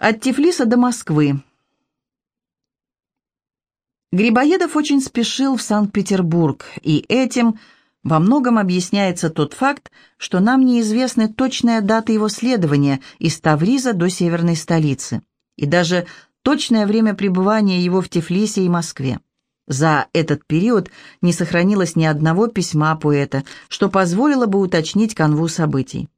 От Тифлиса до Москвы. Грибоедов очень спешил в Санкт-Петербург, и этим во многом объясняется тот факт, что нам неизвестны точная дата его следования из Тавриза до северной столицы, и даже точное время пребывания его в Тифлисе и Москве. За этот период не сохранилось ни одного письма поэта, что позволило бы уточнить канву событий.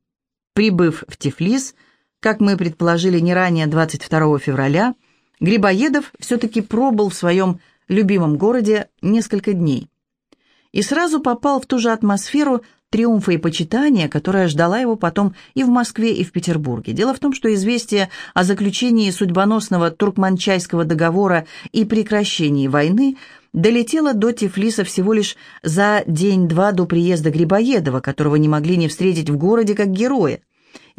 Прибыв в Тифлис, как мы предположили не ранее 22 февраля, Грибоедов все-таки пробыл в своем любимом городе несколько дней. И сразу попал в ту же атмосферу триумфа и почитания, которая ждала его потом и в Москве, и в Петербурге. Дело в том, что известие о заключении судьбоносного Туркманчайского договора и прекращении войны долетело до Тифлиса всего лишь за день-два до приезда Грибоедова, которого не могли не встретить в городе как героя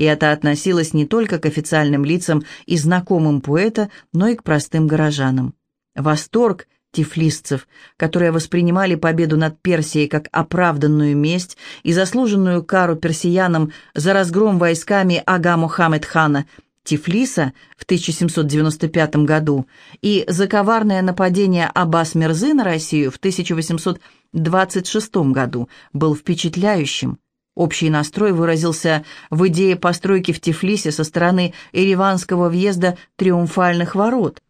и это относилось не только к официальным лицам и знакомым поэта, но и к простым горожанам. Восторг тифлисцев, которые воспринимали победу над Персией как оправданную месть и заслуженную кару персиянам за разгром войсками Ага Мухаммед хана Тифлиса в 1795 году и за коварное нападение Аббас Мирзы на Россию в 1826 году, был впечатляющим. Общий настрой выразился в идее постройки в Тифлисе со стороны Ереванского въезда триумфальных ворот.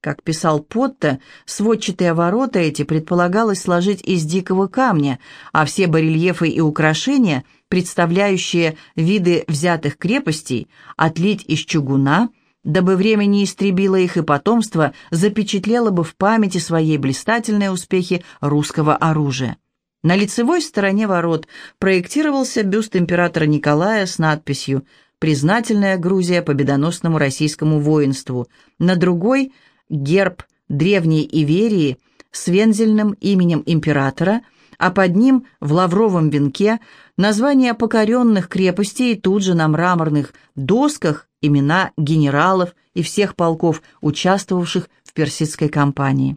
Как писал Потто, сводчатые ворота эти предполагалось сложить из дикого камня, а все барельефы и украшения, представляющие виды взятых крепостей, отлить из чугуна, дабы время не истребило их и потомство запечатлело бы в памяти своей блистательные успехи русского оружия. На лицевой стороне ворот проектировался бюст императора Николая с надписью «Признательная Грузия победоносному российскому воинству», на другой – герб древней Иверии с вензельным именем императора, а под ним в лавровом венке названия покоренных крепостей тут же на мраморных досках имена генералов и всех полков, участвовавших в персидской кампании.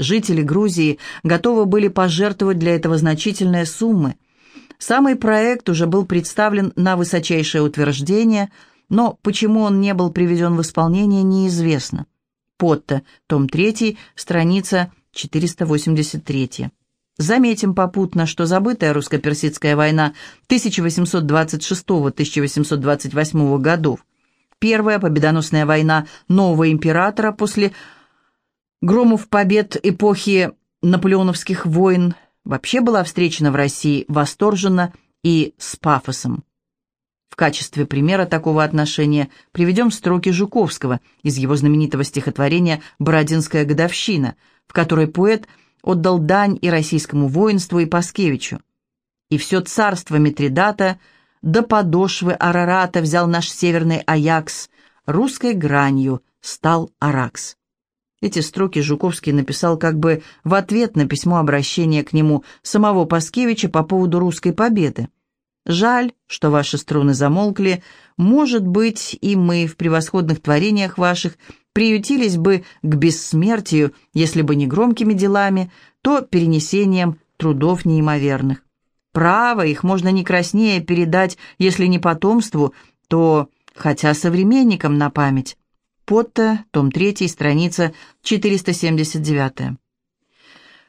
Жители Грузии готовы были пожертвовать для этого значительные суммы. Самый проект уже был представлен на высочайшее утверждение, но почему он не был приведен в исполнение, неизвестно. Потто, том 3, страница 483. Заметим попутно, что забытая русско-персидская война 1826-1828 годов, первая победоносная война нового императора после Громов побед эпохи наполеоновских войн вообще была встречена в России восторженно и с пафосом. В качестве примера такого отношения приведем строки Жуковского из его знаменитого стихотворения «Бородинская годовщина», в которой поэт отдал дань и российскому воинству, и Паскевичу. «И все царство Митридата до подошвы Арарата взял наш северный Аякс, русской гранью стал Аракс». Эти строки Жуковский написал как бы в ответ на письмо обращения к нему самого Паскевича по поводу русской победы. «Жаль, что ваши струны замолкли. Может быть, и мы в превосходных творениях ваших приютились бы к бессмертию, если бы не громкими делами, то перенесением трудов неимоверных. Право, их можно не краснее передать, если не потомству, то хотя современникам на память. Потто, том 3, страница 479.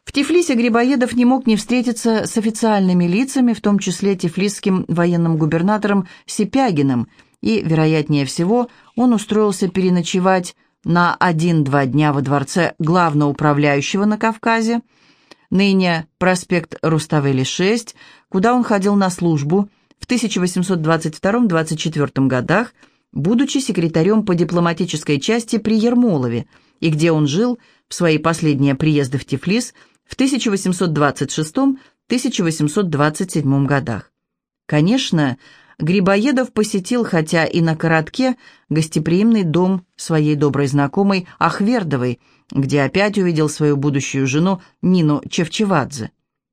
В Тифлисе Грибоедов не мог не встретиться с официальными лицами, в том числе тифлисским военным губернатором Сипягиным, и, вероятнее всего, он устроился переночевать на один-два дня во дворце главноуправляющего на Кавказе, ныне проспект Руставели, 6, куда он ходил на службу в 1822-24 годах, будучи секретарем по дипломатической части при Ермолове, и где он жил в свои последние приезды в Тифлис в 1826-1827 годах. Конечно, Грибоедов посетил, хотя и на коротке, гостеприимный дом своей доброй знакомой Ахвердовой, где опять увидел свою будущую жену Нину Чевчевадзе.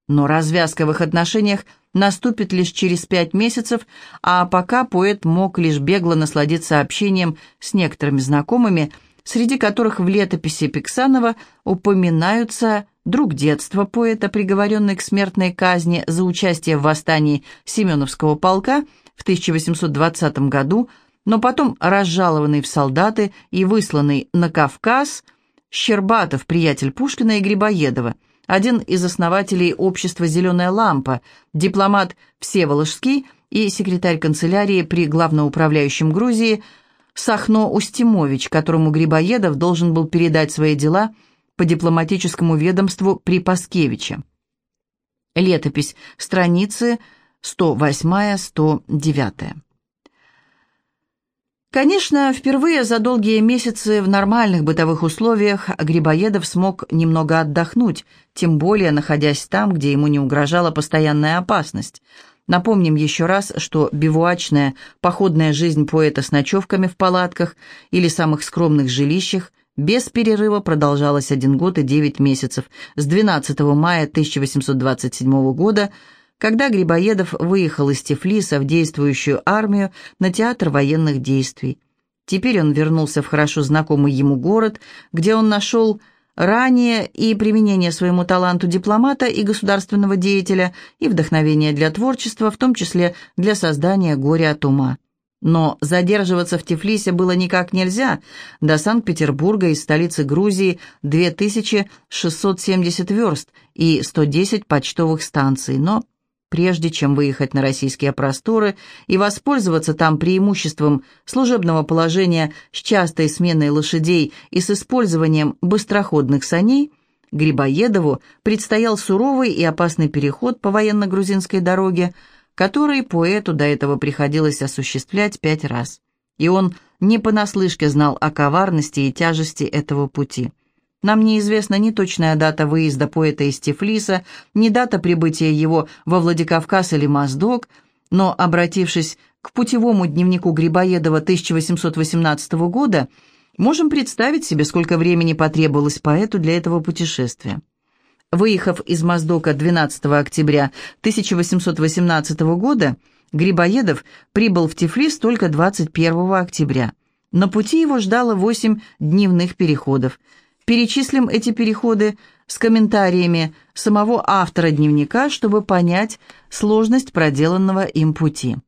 Но развязка в их отношениях наступит лишь через пять месяцев, а пока поэт мог лишь бегло насладиться общением с некоторыми знакомыми, среди которых в летописи Пиксанова упоминаются друг детства поэта, приговоренный к смертной казни за участие в восстании Семеновского полка в 1820 году, но потом разжалованный в солдаты и высланный на Кавказ Щербатов, приятель Пушкина и Грибоедова, один из основателей общества «Зеленая лампа», дипломат Всеволожский и секретарь канцелярии при главноуправляющем Грузии Сахно Устимович, которому Грибоедов должен был передать свои дела по дипломатическому ведомству при Паскевиче. Летопись, страницы 108-109. Конечно, впервые за долгие месяцы в нормальных бытовых условиях Грибоедов смог немного отдохнуть, тем более находясь там, где ему не угрожала постоянная опасность. Напомним еще раз, что бивуачная, походная жизнь поэта с ночевками в палатках или самых скромных жилищах без перерыва продолжалась один год и девять месяцев, с 12 мая 1827 года когда Грибоедов выехал из Тифлиса в действующую армию на театр военных действий. Теперь он вернулся в хорошо знакомый ему город, где он нашел ранее и применение своему таланту дипломата и государственного деятеля, и вдохновение для творчества, в том числе для создания «Горя от ума». Но задерживаться в Тифлисе было никак нельзя. До Санкт-Петербурга из столицы Грузии 2670 верст и 110 почтовых станций, но Прежде чем выехать на российские просторы и воспользоваться там преимуществом служебного положения с частой сменой лошадей и с использованием быстроходных саней, Грибоедову предстоял суровый и опасный переход по военно-грузинской дороге, который поэту до этого приходилось осуществлять пять раз. И он не понаслышке знал о коварности и тяжести этого пути. Нам неизвестна ни точная дата выезда поэта из Тифлиса, ни дата прибытия его во Владикавказ или Моздок, но, обратившись к путевому дневнику Грибоедова 1818 года, можем представить себе, сколько времени потребовалось поэту для этого путешествия. Выехав из Моздока 12 октября 1818 года, Грибоедов прибыл в Тифлис только 21 октября. На пути его ждало 8 дневных переходов – Перечислим эти переходы с комментариями самого автора дневника, чтобы понять сложность проделанного им пути.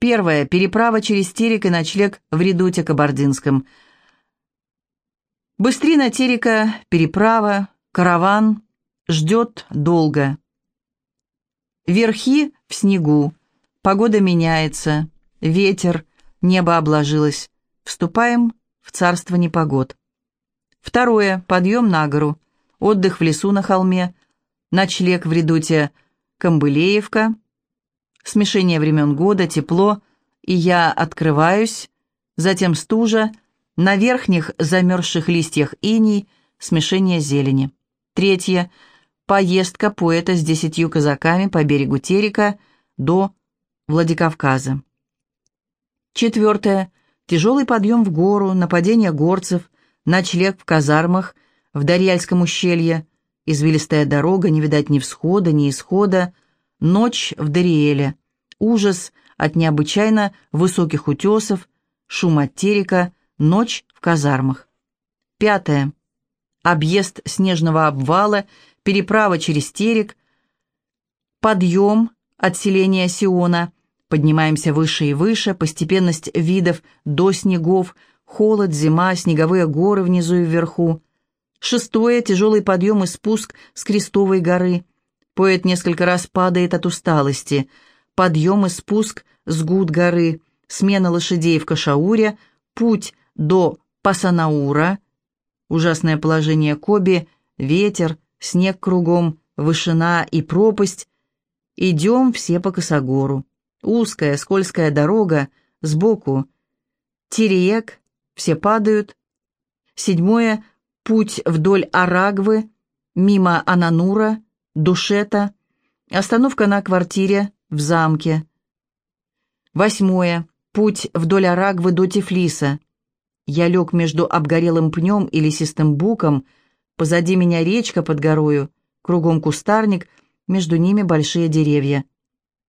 Первое. Переправа через Терек и ночлег в Редуте Кабардинском. Быстрина Терека, переправа, караван ждет долго. Верхи в снегу, погода меняется, ветер, небо обложилось. Вступаем в царство непогод. Второе. Подъем на гору. Отдых в лесу на холме. Ночлег в редуте Камбылеевка. Смешение времен года, тепло. И я открываюсь. Затем стужа. На верхних замерзших листьях иней. Смешение зелени. Третье. Поездка поэта с десятью казаками по берегу Терека до Владикавказа. Четвертое. Тяжелый подъем в гору, нападение горцев, ночлег в казармах в Дарьяльском ущелье, извилистая дорога, не видать ни всхода, ни исхода, ночь в Дариэле, ужас от необычайно высоких утесов, шум от терека, ночь в казармах. Пятое. Объезд снежного обвала, переправа через терек, подъем от селения Сиона, поднимаемся выше и выше, постепенность видов до снегов – Холод, зима, снеговые горы внизу и вверху. Шестое — тяжелый подъем и спуск с Крестовой горы. Поэт несколько раз падает от усталости. Подъем и спуск с Гуд горы, смена лошадей в Кашауре, путь до Пасанаура, ужасное положение Коби, ветер, снег кругом, вышина и пропасть. Идем все по Косогору. Узкая, скользкая дорога, сбоку. Тириек, все падают. Седьмое – путь вдоль Арагвы, мимо Ананура, Душета, остановка на квартире в замке. Восьмое – путь вдоль Арагвы до Тифлиса. Я лег между обгорелым пнем и лесистым буком, позади меня речка под горою, кругом кустарник, между ними большие деревья.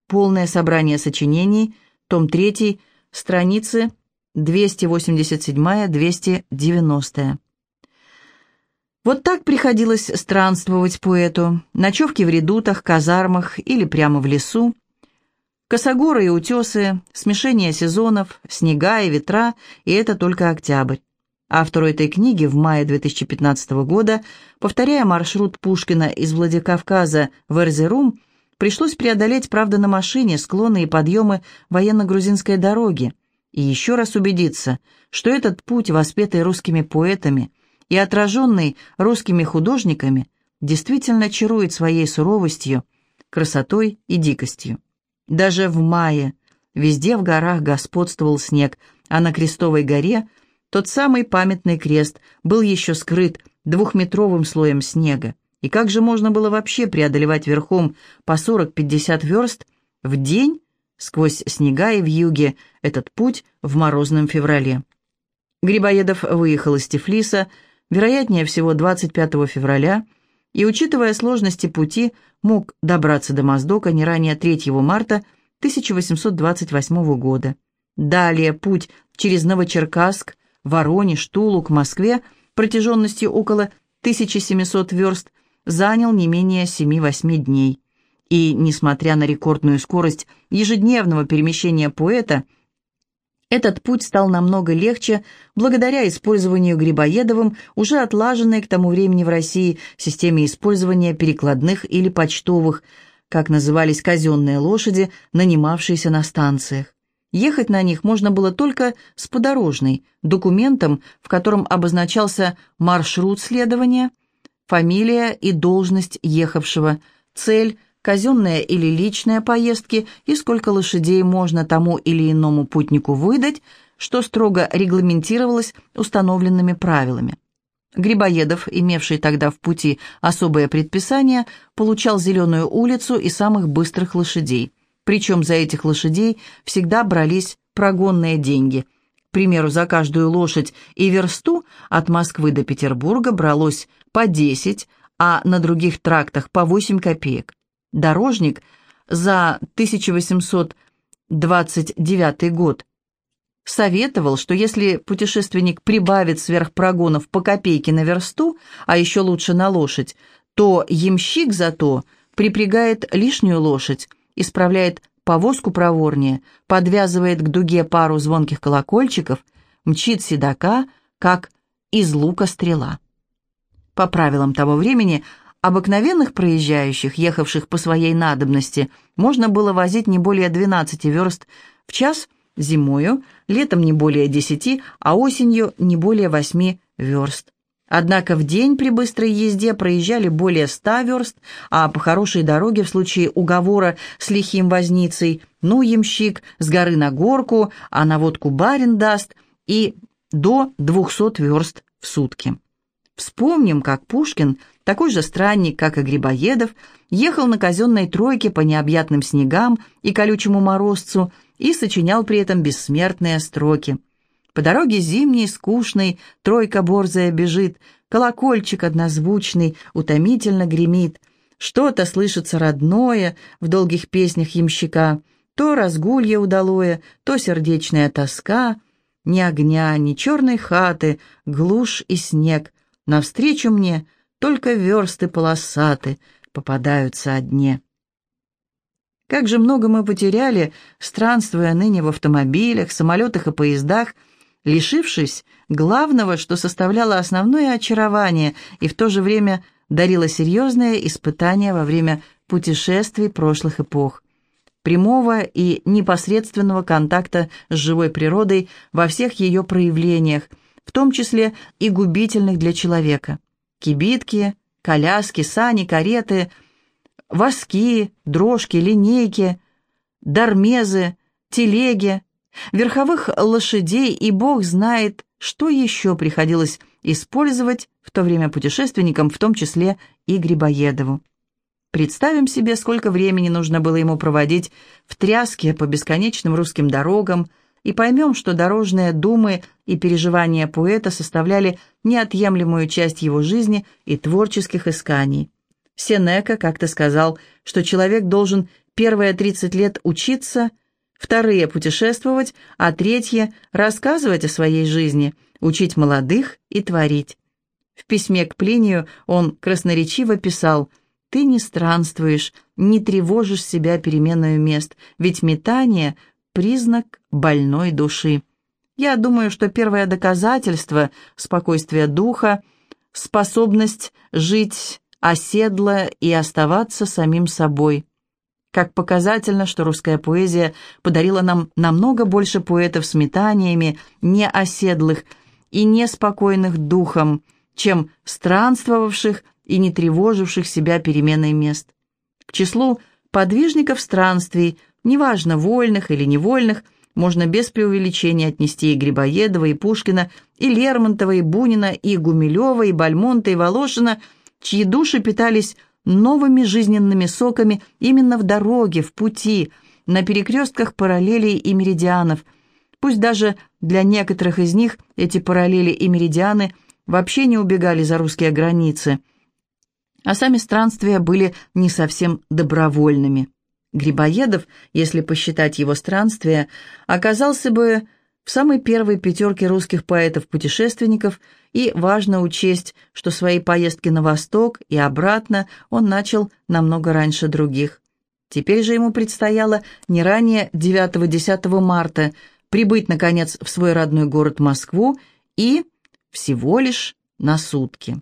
Полное собрание сочинений, том 3, страницы 287-290. Вот так приходилось странствовать поэту, ночевки в редутах, казармах или прямо в лесу. Косогоры и утесы, смешение сезонов, снега и ветра, и это только октябрь. Автору этой книги в мае 2015 года, повторяя маршрут Пушкина из Владикавказа в Эрзерум, пришлось преодолеть, правда, на машине склоны и подъемы военно-грузинской дороги, и еще раз убедиться, что этот путь, воспетый русскими поэтами и отраженный русскими художниками, действительно чарует своей суровостью, красотой и дикостью. Даже в мае везде в горах господствовал снег, а на Крестовой горе тот самый памятный крест был еще скрыт двухметровым слоем снега. И как же можно было вообще преодолевать верхом по 40-50 верст в день сквозь снега и вьюги этот путь в морозном феврале? Грибоедов выехал из Тифлиса, вероятнее всего 25 февраля, и, учитывая сложности пути, мог добраться до Моздока не ранее 3 марта 1828 года. Далее путь через Новочеркасск, Воронеж, Тулу к Москве протяженностью около 1700 верст занял не менее 7-8 дней. И, несмотря на рекордную скорость ежедневного перемещения поэта, этот путь стал намного легче благодаря использованию Грибоедовым уже отлаженной к тому времени в России системе использования перекладных или почтовых, как назывались казенные лошади, нанимавшиеся на станциях. Ехать на них можно было только с подорожной, документом, в котором обозначался маршрут следования, фамилия и должность ехавшего, цель – казенные или личные поездки и сколько лошадей можно тому или иному путнику выдать, что строго регламентировалось установленными правилами. Грибоедов, имевший тогда в пути особое предписание, получал зеленую улицу и самых быстрых лошадей. Причем за этих лошадей всегда брались прогонные деньги. К примеру, за каждую лошадь и версту от Москвы до Петербурга бралось по 10, а на других трактах по 8 копеек. Дорожник за 1829 год советовал, что если путешественник прибавит сверх прогонов по копейке на версту, а еще лучше на лошадь, то ямщик зато припрягает лишнюю лошадь, исправляет повозку проворнее, подвязывает к дуге пару звонких колокольчиков, мчит седока, как из лука стрела. По правилам того времени Обыкновенных проезжающих, ехавших по своей надобности, можно было возить не более 12 верст в час зимою, летом не более 10, а осенью не более 8 верст. Однако в день при быстрой езде проезжали более 100 верст, а по хорошей дороге в случае уговора с лихим возницей, ну, ямщик, с горы на горку, а на водку барин даст, и до 200 верст в сутки. Вспомним, как Пушкин – такой же странник, как и Грибоедов, ехал на казенной тройке по необъятным снегам и колючему морозцу и сочинял при этом бессмертные строки. По дороге зимней, скучной, тройка борзая бежит, колокольчик однозвучный утомительно гремит. Что-то слышится родное в долгих песнях ямщика, то разгулье удалое, то сердечная тоска, ни огня, ни черной хаты, глушь и снег. Навстречу мне — только версты полосаты попадаются одни. Как же много мы потеряли, странствуя ныне в автомобилях, самолетах и поездах, лишившись главного, что составляло основное очарование и в то же время дарило серьезное испытание во время путешествий прошлых эпох, прямого и непосредственного контакта с живой природой во всех ее проявлениях, в том числе и губительных для человека – Кибитки, коляски, сани, кареты, воски, дрожки, линейки, дармезы, телеги, верховых лошадей и бог знает, что еще приходилось использовать в то время путешественникам, в том числе и Грибоедову. Представим себе, сколько времени нужно было ему проводить в тряске по бесконечным русским дорогам, и поймем, что дорожные думы и переживания поэта составляли неотъемлемую часть его жизни и творческих исканий. Сенека как-то сказал, что человек должен первые 30 лет учиться, вторые – путешествовать, а третье – рассказывать о своей жизни, учить молодых и творить. В письме к Плинию он красноречиво писал ты не странствуешь, не тревожишь себя переменою мест, ведь метание — признак больной души. Я думаю, что первое доказательство спокойствия духа — способность жить оседло и оставаться самим собой. Как показательно, что русская поэзия подарила нам намного больше поэтов с метаниями, неоседлых и неспокойных духом, чем странствовавших и не тревоживших себя переменой мест. К числу подвижников странствий, неважно, вольных или невольных, можно без преувеличения отнести и Грибоедова, и Пушкина, и Лермонтова, и Бунина, и Гумилева, и Бальмонта, и Волошина, чьи души питались новыми жизненными соками именно в дороге, в пути, на перекрестках параллелей и меридианов. Пусть даже для некоторых из них эти параллели и меридианы вообще не убегали за русские границы – а сами странствия были не совсем добровольными. Грибоедов, если посчитать его странствия, оказался бы в самой первой пятерке русских поэтов-путешественников, и важно учесть, что свои поездки на восток и обратно он начал намного раньше других. Теперь же ему предстояло не ранее 9-10 марта прибыть, наконец, в свой родной город Москву и всего лишь на сутки.